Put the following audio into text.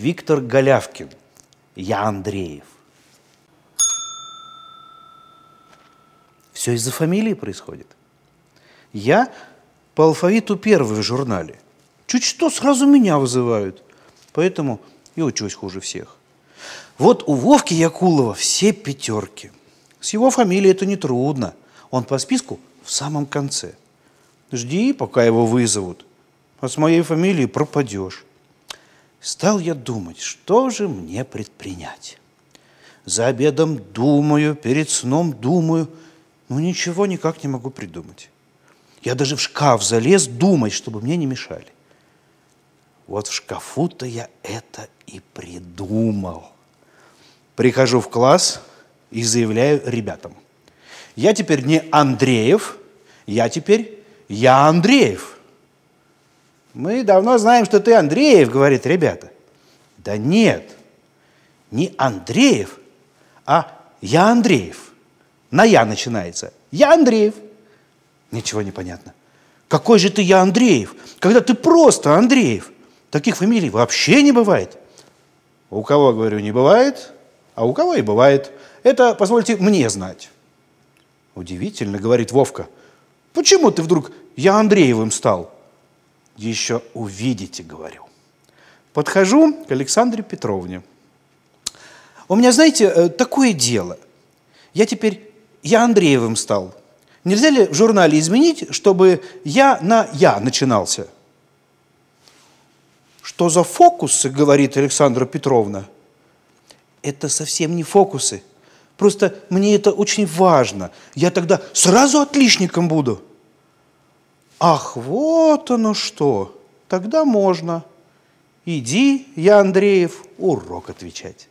Виктор Голявкин. Я Андреев. Все из-за фамилии происходит. Я по алфавиту первый в журнале. Чуть что, сразу меня вызывают. Поэтому и учусь хуже всех. Вот у Вовки Якулова все пятерки. С его фамилией это нетрудно. Он по списку в самом конце. Жди, пока его вызовут. А с моей фамилией пропадешь. Стал я думать, что же мне предпринять. За обедом думаю, перед сном думаю, но ничего никак не могу придумать. Я даже в шкаф залез думать, чтобы мне не мешали. Вот в шкафу-то я это и придумал. Прихожу в класс и заявляю ребятам. Я теперь не Андреев, я теперь я Андреев. Мы давно знаем, что ты Андреев, говорит ребята. Да нет, не Андреев, а я Андреев. На я начинается. Я Андреев. Ничего не понятно. Какой же ты я Андреев, когда ты просто Андреев? Таких фамилий вообще не бывает. У кого, говорю, не бывает, а у кого и бывает. Это, позвольте мне знать. Удивительно, говорит Вовка. Почему ты вдруг я Андреевым стал? Еще увидите, говорю. Подхожу к Александре Петровне. У меня, знаете, э, такое дело. Я теперь я Андреевым стал. Нельзя ли в журнале изменить, чтобы я на я начинался? Что за фокусы, говорит Александра Петровна? Это совсем не фокусы. Просто мне это очень важно. Я тогда сразу отличником буду. Ах, вот оно что. Тогда можно. Иди, я Андреев, урок отвечать.